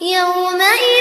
يومئذ